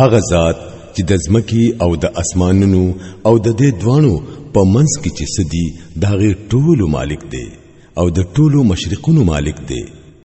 هغه ذات چې د ځمکې او د اسمانونو او د دې دوانو په منځ کې چې سدي دا غي ټولو مالک دی او د ټولو مشرقونو مالک دی